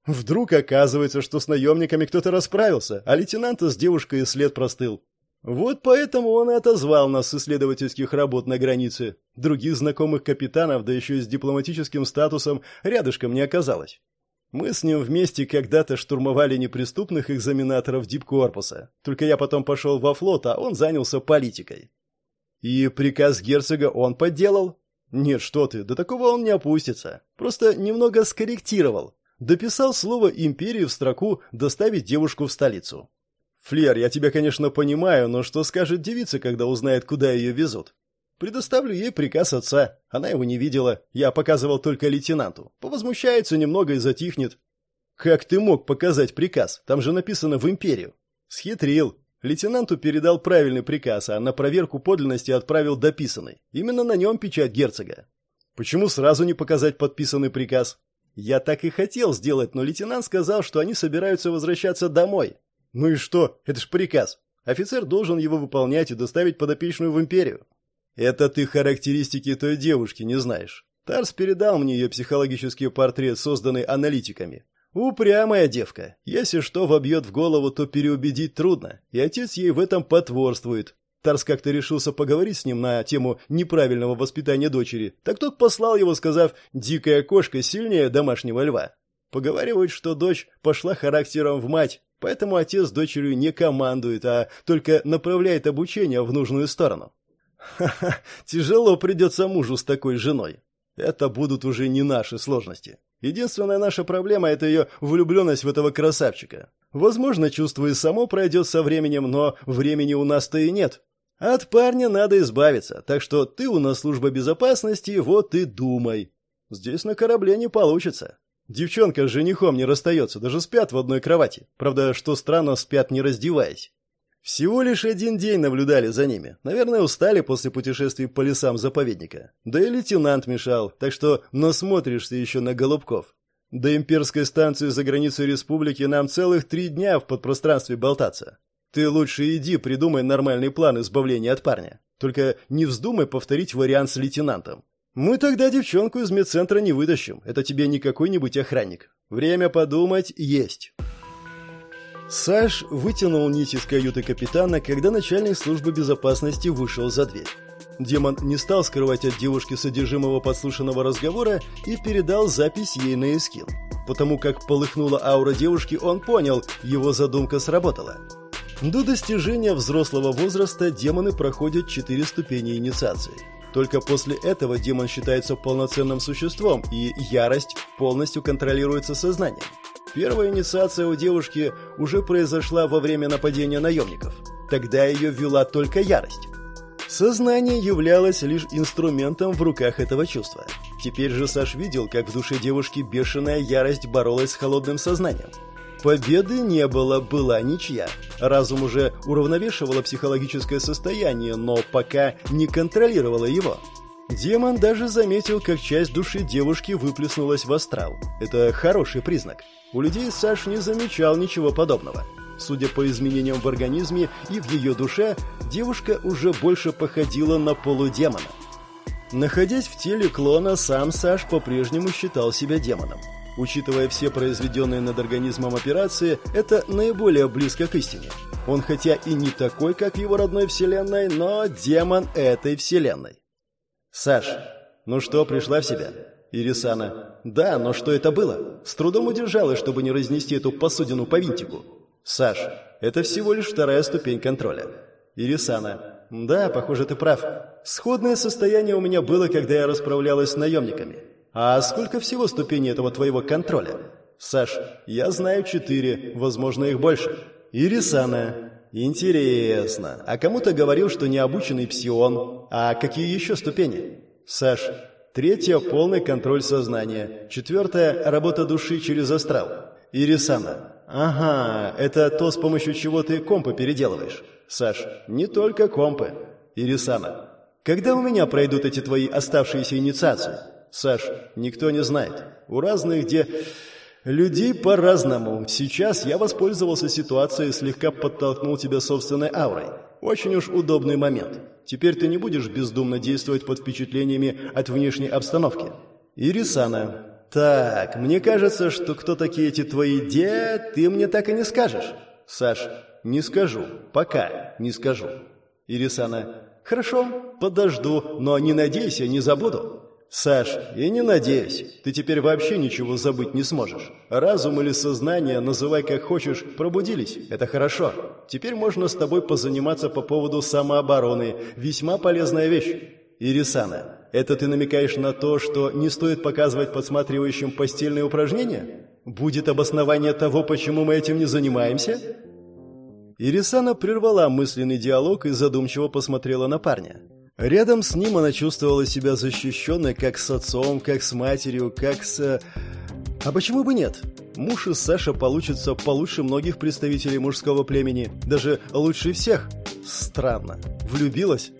Вдруг оказывается, что с наемниками кто-то расправился, а лейтенанта с девушкой след простыл. Вот поэтому он и отозвал нас с исследовательских работ на границе. Других знакомых капитанов, да еще и с дипломатическим статусом, рядышком не оказалось. Мы с ним вместе когда-то штурмовали неприступных экзаменаторов дипкорпуса. Только я потом пошел во флот, а он занялся политикой. И приказ герцога он подделал? Нет, что ты, до такого он не опустится. Просто немного скорректировал. Дописал слово «империи» в строку «доставить девушку в столицу». «Флер, я тебя, конечно, понимаю, но что скажет девица, когда узнает, куда ее везут?» «Предоставлю ей приказ отца. Она его не видела. Я показывал только лейтенанту. Повозмущается немного и затихнет». «Как ты мог показать приказ? Там же написано «в империю». «Схитрил. Лейтенанту передал правильный приказ, а на проверку подлинности отправил дописанный. Именно на нем печать герцога». «Почему сразу не показать подписанный приказ?» «Я так и хотел сделать, но лейтенант сказал, что они собираются возвращаться домой. Ну и что? Это ж приказ. Офицер должен его выполнять и доставить подопечную в империю. Это ты характеристики той девушки не знаешь. Тарс передал мне ее психологический портрет, созданный аналитиками. Упрямая девка. Если что вобьет в голову, то переубедить трудно, и отец ей в этом потворствует. Тарс как-то решился поговорить с ним на тему неправильного воспитания дочери, так тот послал его, сказав «дикая кошка сильнее домашнего льва». Поговаривают, что дочь пошла характером в мать, поэтому отец с дочерью не командует, а только направляет обучение в нужную сторону. Ха-ха, тяжело придется мужу с такой женой. Это будут уже не наши сложности. Единственная наша проблема – это ее влюбленность в этого красавчика. Возможно, чувство и само пройдет со временем, но времени у нас-то и нет. От парня надо избавиться, так что ты у нас служба безопасности, вот и думай. Здесь на корабле не получится. Девчонка с женихом не расстается, даже спят в одной кровати. Правда, что странно, спят не раздеваясь. Всего лишь один день наблюдали за ними. Наверное, устали после путешествий по лесам заповедника. Да и лейтенант мешал, так что насмотришься еще на голубков. До имперской станции за границей республики нам целых три дня в подпространстве болтаться. Ты лучше иди, придумай нормальный план избавления от парня. Только не вздумай повторить вариант с лейтенантом. Мы тогда девчонку из медцентра не вытащим. Это тебе не какой-нибудь охранник. Время подумать есть. Саш вытянул нить из каюты капитана, когда начальник службы безопасности вышел за дверь. Демон не стал скрывать от девушки содержимого подслушанного разговора и передал запись ей на эскин. Потому как полыхнула аура девушки, он понял, его задумка сработала. До достижения взрослого возраста демоны проходят четыре ступени инициации. Только после этого демон считается полноценным существом, и ярость полностью контролируется сознанием. Первая инициация у девушки уже произошла во время нападения наемников. Тогда ее вела только ярость. Сознание являлось лишь инструментом в руках этого чувства. Теперь же Саш видел, как в душе девушки бешеная ярость боролась с холодным сознанием. Победы не было, была ничья. Разум уже уравновешивало психологическое состояние, но пока не контролировало его. Демон даже заметил, как часть души девушки выплеснулась в астрал. Это хороший признак. У людей Саш не замечал ничего подобного. Судя по изменениям в организме и в ее душе, девушка уже больше походила на полудемона. Находясь в теле клона, сам Саш по-прежнему считал себя демоном. Учитывая все произведенные над организмом операции, это наиболее близко к истине. Он хотя и не такой, как его родной вселенной, но демон этой вселенной. «Саш, ну что, пришла в себя?» Ирисана. «Да, но что это было? С трудом удержалась, чтобы не разнести эту посудину по винтику». «Саш, это всего лишь вторая ступень контроля». Ирисана. «Да, похоже, ты прав. Сходное состояние у меня было, когда я расправлялась с наемниками. А сколько всего ступеней этого твоего контроля?» «Саш, я знаю четыре, возможно, их больше». «Ирисана. Интересно. А кому-то говорил, что необученный псион. А какие еще ступени?» «Саш, Третье – полный контроль сознания. Четвертое – работа души через астрал. Ирисана. Ага, это то, с помощью чего ты компы переделываешь. Саш, не только компы. Ирисана. Когда у меня пройдут эти твои оставшиеся инициации? Саш, никто не знает. У разных где... Людей по-разному. Сейчас я воспользовался ситуацией и слегка подтолкнул тебя собственной аурой. Очень уж удобный момент. Теперь ты не будешь бездумно действовать под впечатлениями от внешней обстановки. Ирисана. Так, мне кажется, что кто такие эти твои де, ты мне так и не скажешь. Саш, не скажу. Пока не скажу. Ирисана. Хорошо, подожду, но не надейся, не забуду. «Саш, я не надеюсь. Ты теперь вообще ничего забыть не сможешь. Разум или сознание, называй как хочешь, пробудились. Это хорошо. Теперь можно с тобой позаниматься по поводу самообороны. Весьма полезная вещь. Ирисана, это ты намекаешь на то, что не стоит показывать подсматривающим постельные упражнения? Будет обоснование того, почему мы этим не занимаемся?» Ирисана прервала мысленный диалог и задумчиво посмотрела на парня. Рядом с ним она чувствовала себя защищенной как с отцом, как с матерью, как с... А почему бы нет? Муж из Саша получится получше многих представителей мужского племени, даже лучше всех. Странно. Влюбилась?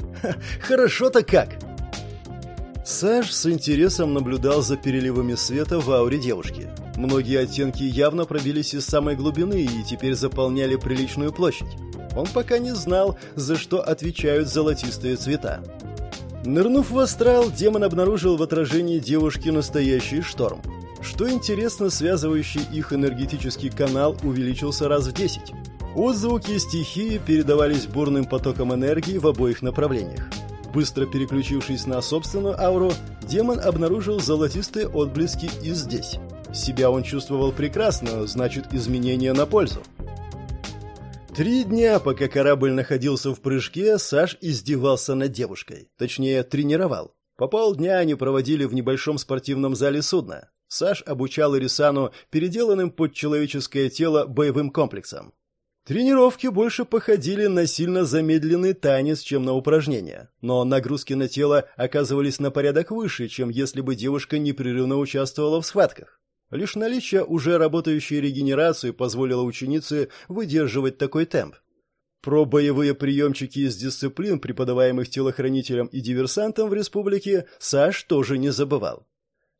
Хорошо-то как! Саш с интересом наблюдал за переливами света в ауре девушки. Многие оттенки явно пробились из самой глубины и теперь заполняли приличную площадь. Он пока не знал, за что отвечают золотистые цвета. Нырнув в астрал, демон обнаружил в отражении девушки настоящий шторм. Что интересно, связывающий их энергетический канал увеличился раз в 10. Отзвуки стихии передавались бурным потоком энергии в обоих направлениях. Быстро переключившись на собственную ауру, демон обнаружил золотистые отблески и здесь. Себя он чувствовал прекрасно, значит, изменения на пользу. Три дня, пока корабль находился в прыжке, Саш издевался над девушкой. Точнее, тренировал. По полдня они проводили в небольшом спортивном зале судна. Саш обучал Ирисану переделанным под человеческое тело боевым комплексам. Тренировки больше походили на сильно замедленный танец, чем на упражнения, но нагрузки на тело оказывались на порядок выше, чем если бы девушка непрерывно участвовала в схватках. Лишь наличие уже работающей регенерации позволило ученице выдерживать такой темп. Про боевые приемчики из дисциплин, преподаваемых телохранителям и диверсантам в республике, Саш тоже не забывал.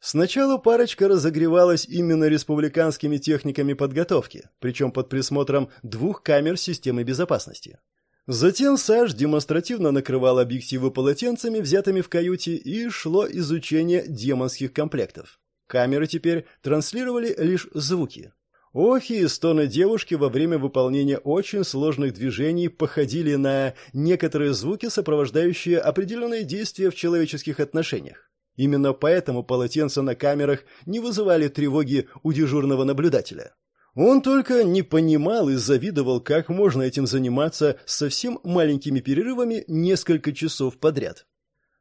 Сначала парочка разогревалась именно республиканскими техниками подготовки, причем под присмотром двух камер системы безопасности. Затем Саш демонстративно накрывал объективы полотенцами, взятыми в каюте, и шло изучение демонских комплектов. Камеры теперь транслировали лишь звуки. Охи и стоны девушки во время выполнения очень сложных движений походили на некоторые звуки, сопровождающие определенные действия в человеческих отношениях. Именно поэтому полотенца на камерах не вызывали тревоги у дежурного наблюдателя. Он только не понимал и завидовал, как можно этим заниматься с совсем маленькими перерывами несколько часов подряд.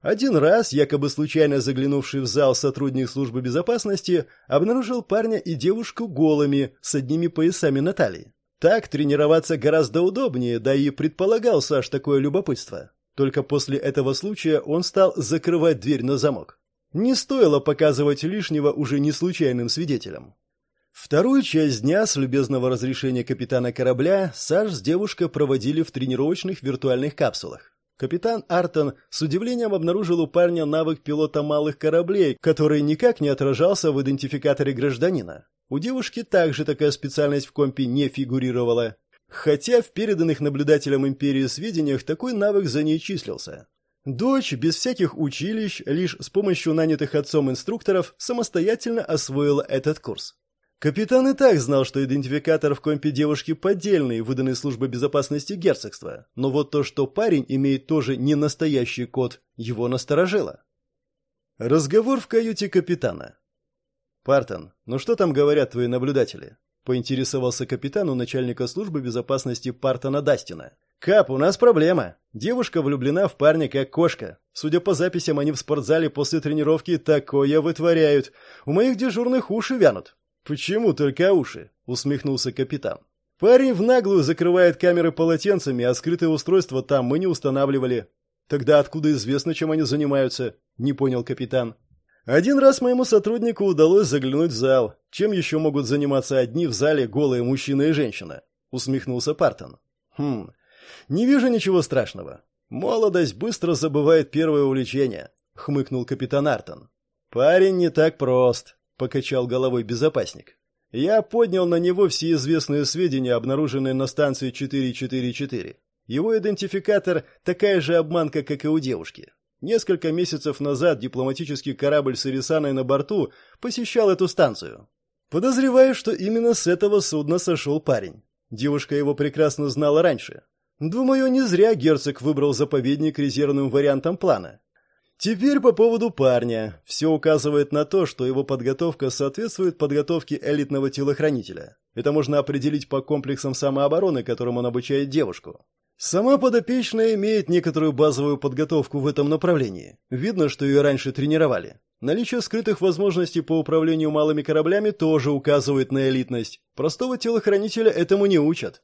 Один раз, якобы случайно заглянувший в зал сотрудник службы безопасности, обнаружил парня и девушку голыми, с одними поясами на талии. Так тренироваться гораздо удобнее, да и предполагал Саш такое любопытство. Только после этого случая он стал закрывать дверь на замок. Не стоило показывать лишнего уже не случайным свидетелям. Вторую часть дня с любезного разрешения капитана корабля Саш с девушкой проводили в тренировочных виртуальных капсулах. Капитан Артон с удивлением обнаружил у парня навык пилота малых кораблей, который никак не отражался в идентификаторе гражданина. У девушки также такая специальность в компе не фигурировала. Хотя в переданных наблюдателям империи сведениях такой навык за ней числился. Дочь без всяких училищ, лишь с помощью нанятых отцом инструкторов, самостоятельно освоила этот курс. Капитан и так знал, что идентификатор в компе девушки поддельный, выданный службой безопасности герцогства, но вот то, что парень имеет тоже не настоящий код, его насторожило. Разговор в каюте капитана. «Партон, ну что там говорят твои наблюдатели?» — поинтересовался капитан у начальника службы безопасности Партона Дастина. «Кап, у нас проблема. Девушка влюблена в парня как кошка. Судя по записям, они в спортзале после тренировки такое вытворяют. У моих дежурных уши вянут. «Почему только уши?» — усмехнулся капитан. «Парень в наглую закрывает камеры полотенцами, а скрытое устройство там мы не устанавливали». «Тогда откуда известно, чем они занимаются?» — не понял капитан. «Один раз моему сотруднику удалось заглянуть в зал. Чем еще могут заниматься одни в зале голые мужчина и женщина?» — усмехнулся Партон. «Хм, не вижу ничего страшного. Молодость быстро забывает первое увлечение», — хмыкнул капитан Артон. «Парень не так прост покачал головой безопасник. Я поднял на него все известные сведения, обнаруженные на станции 444. Его идентификатор такая же обманка, как и у девушки. Несколько месяцев назад дипломатический корабль с Ирисаной на борту посещал эту станцию. Подозреваю, что именно с этого судна сошел парень. Девушка его прекрасно знала раньше. Думаю, не зря герцог выбрал заповедник резервным вариантом плана. Теперь по поводу парня. Все указывает на то, что его подготовка соответствует подготовке элитного телохранителя. Это можно определить по комплексам самообороны, которым он обучает девушку. Сама подопечная имеет некоторую базовую подготовку в этом направлении. Видно, что ее раньше тренировали. Наличие скрытых возможностей по управлению малыми кораблями тоже указывает на элитность. Простого телохранителя этому не учат.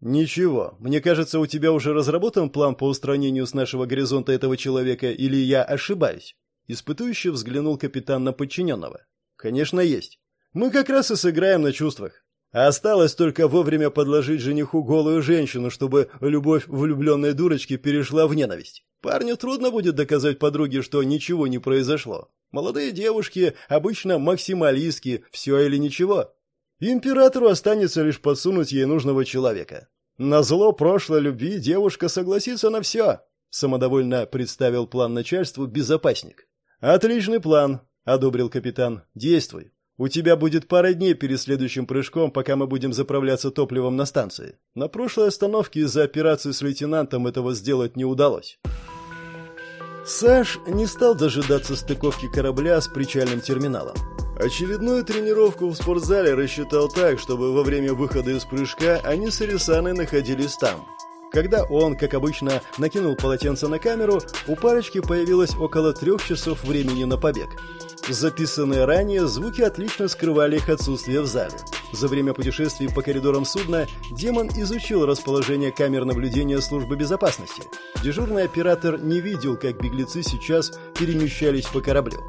«Ничего, мне кажется, у тебя уже разработан план по устранению с нашего горизонта этого человека, или я ошибаюсь?» Испытующе взглянул капитан на подчиненного. «Конечно, есть. Мы как раз и сыграем на чувствах. А осталось только вовремя подложить жениху голую женщину, чтобы любовь влюбленной дурочки перешла в ненависть. Парню трудно будет доказать подруге, что ничего не произошло. Молодые девушки обычно максималистки, все или ничего. Императору останется лишь подсунуть ей нужного человека. На зло прошлой любви девушка согласится на все, самодовольно представил план начальству безопасник. Отличный план, одобрил капитан. Действуй. У тебя будет пара дней перед следующим прыжком, пока мы будем заправляться топливом на станции. На прошлой остановке из-за операции с лейтенантом этого сделать не удалось. Саш не стал дожидаться стыковки корабля с причальным терминалом. Очередную тренировку в спортзале рассчитал так, чтобы во время выхода из прыжка они с Ирисаной находились там. Когда он, как обычно, накинул полотенце на камеру, у парочки появилось около трех часов времени на побег. Записанные ранее звуки отлично скрывали их отсутствие в зале. За время путешествий по коридорам судна демон изучил расположение камер наблюдения службы безопасности. Дежурный оператор не видел, как беглецы сейчас перемещались по кораблю.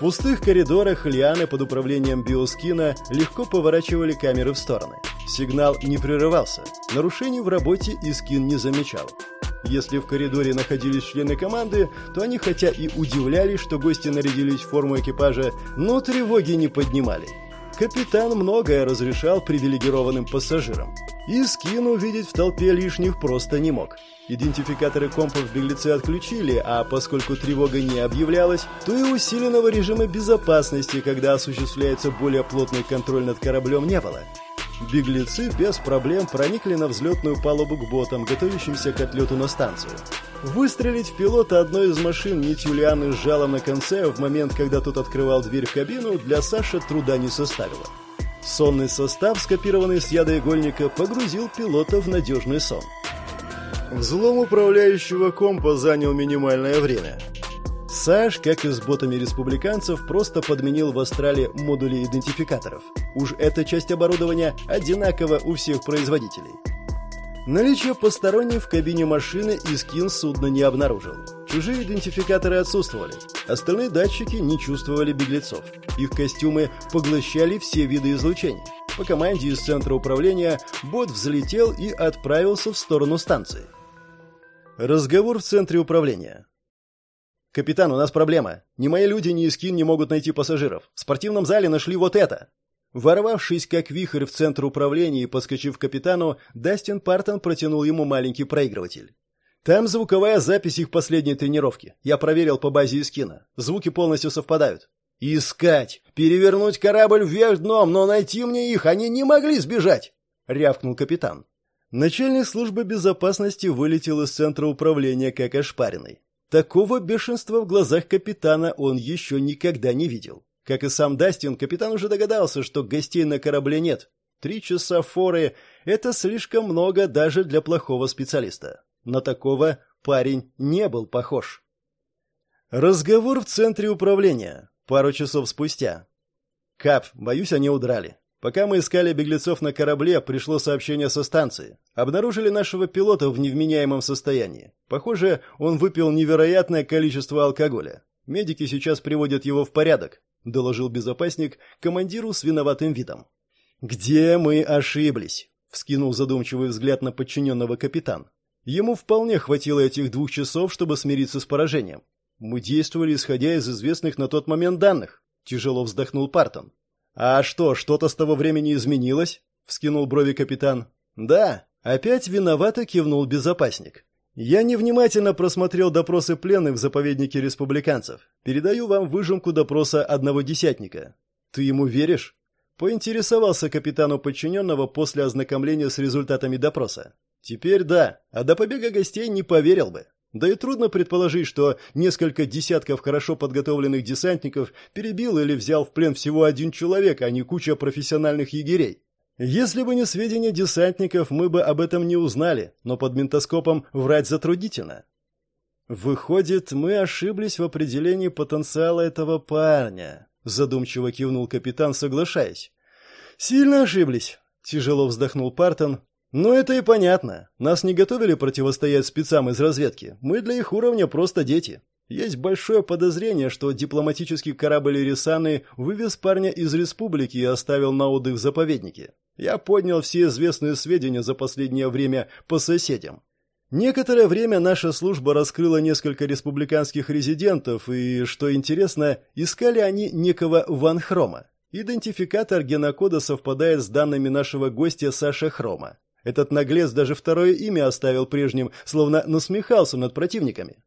Пустых коридорах лианы под управлением биоскина легко поворачивали камеры в стороны. Сигнал не прерывался. Нарушений в работе Искин не замечал. Если в коридоре находились члены команды, то они хотя и удивлялись, что гости нарядились в форму экипажа, но тревоги не поднимали. Капитан многое разрешал привилегированным пассажирам. И скин увидеть в толпе лишних просто не мог. Идентификаторы компов беглецы отключили, а поскольку тревога не объявлялась, то и усиленного режима безопасности, когда осуществляется более плотный контроль над кораблем, не было. Беглецы без проблем проникли на взлетную палубу к ботам, готовящимся к отлету на станцию. Выстрелить в пилота одной из машин нитью лианы с жалом на конце в момент, когда тот открывал дверь в кабину, для Саши труда не составило. Сонный состав, скопированный с ядоигольника, погрузил пилота в надежный сон. Взлом управляющего компа занял минимальное время. Саш, как и с ботами республиканцев, просто подменил в Астрале модули идентификаторов. Уж эта часть оборудования одинакова у всех производителей. Наличие посторонних в кабине машины и скин судна не обнаружил. Чужие идентификаторы отсутствовали. Остальные датчики не чувствовали беглецов. Их костюмы поглощали все виды излучений. По команде из центра управления бот взлетел и отправился в сторону станции. Разговор в центре управления. «Капитан, у нас проблема. Ни мои люди, ни Искин не могут найти пассажиров. В спортивном зале нашли вот это». Ворвавшись как вихрь в центр управления и подскочив к капитану, Дастин Партон протянул ему маленький проигрыватель. «Там звуковая запись их последней тренировки. Я проверил по базе Искина. Звуки полностью совпадают». «Искать! Перевернуть корабль вверх дном, но найти мне их они не могли сбежать!» — рявкнул капитан. Начальник службы безопасности вылетел из центра управления как ошпаренный. Такого бешенства в глазах капитана он еще никогда не видел. Как и сам Дастин, капитан уже догадался, что гостей на корабле нет. Три часа форы — это слишком много даже для плохого специалиста. На такого парень не был похож. Разговор в центре управления. Пару часов спустя. «Кап, боюсь, они удрали. Пока мы искали беглецов на корабле, пришло сообщение со станции. Обнаружили нашего пилота в невменяемом состоянии. Похоже, он выпил невероятное количество алкоголя. Медики сейчас приводят его в порядок, доложил безопасник командиру с виноватым видом. Где мы ошиблись? вскинул задумчивый взгляд на подчиненного капитан. Ему вполне хватило этих двух часов, чтобы смириться с поражением. Мы действовали исходя из известных на тот момент данных, тяжело вздохнул Партон. «А что, что-то с того времени изменилось?» — вскинул брови капитан. «Да», — опять виновато кивнул безопасник. «Я невнимательно просмотрел допросы пленных в заповеднике республиканцев. Передаю вам выжимку допроса одного десятника. Ты ему веришь?» Поинтересовался капитану подчиненного после ознакомления с результатами допроса. «Теперь да, а до побега гостей не поверил бы». Да и трудно предположить, что несколько десятков хорошо подготовленных десантников перебил или взял в плен всего один человек, а не куча профессиональных егерей. Если бы не сведения десантников, мы бы об этом не узнали, но под ментоскопом врать затруднительно. Выходит, мы ошиблись в определении потенциала этого парня, задумчиво кивнул капитан, соглашаясь. Сильно ошиблись, тяжело вздохнул Партон, «Ну, это и понятно. Нас не готовили противостоять спецам из разведки. Мы для их уровня просто дети. Есть большое подозрение, что дипломатический корабль Ирисаны вывез парня из республики и оставил на отдых в заповеднике. Я поднял все известные сведения за последнее время по соседям. Некоторое время наша служба раскрыла несколько республиканских резидентов, и, что интересно, искали они некого Ван Хрома. Идентификатор генокода совпадает с данными нашего гостя Саша Хрома. Этот наглец даже второе имя оставил прежним, словно насмехался над противниками.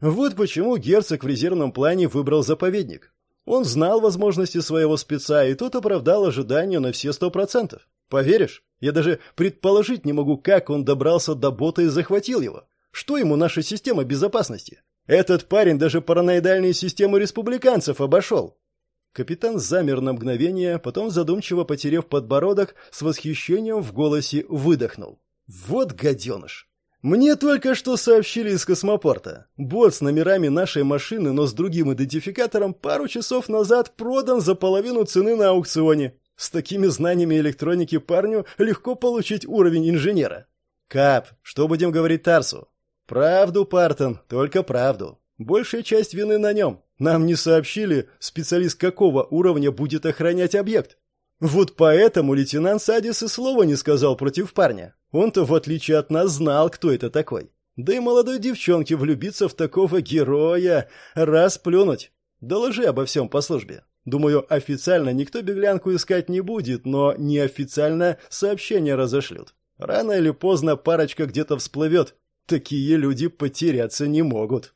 Вот почему герцог в резервном плане выбрал заповедник. Он знал возможности своего спеца, и тот оправдал ожидания на все сто процентов. Поверишь, я даже предположить не могу, как он добрался до бота и захватил его. Что ему наша система безопасности? Этот парень даже параноидальные системы республиканцев обошел. Капитан замер на мгновение, потом, задумчиво потерев подбородок, с восхищением в голосе выдохнул. «Вот гаденыш!» «Мне только что сообщили из космопорта. Бот с номерами нашей машины, но с другим идентификатором, пару часов назад продан за половину цены на аукционе. С такими знаниями электроники парню легко получить уровень инженера». «Кап, что будем говорить Тарсу?» «Правду, Партон, только правду. Большая часть вины на нем. Нам не сообщили, специалист какого уровня будет охранять объект. Вот поэтому лейтенант Садис и слова не сказал против парня. Он-то, в отличие от нас, знал, кто это такой. Да и молодой девчонке влюбиться в такого героя, раз плюнуть. Доложи обо всем по службе. Думаю, официально никто беглянку искать не будет, но неофициально сообщение разошлют. Рано или поздно парочка где-то всплывет. Такие люди потеряться не могут.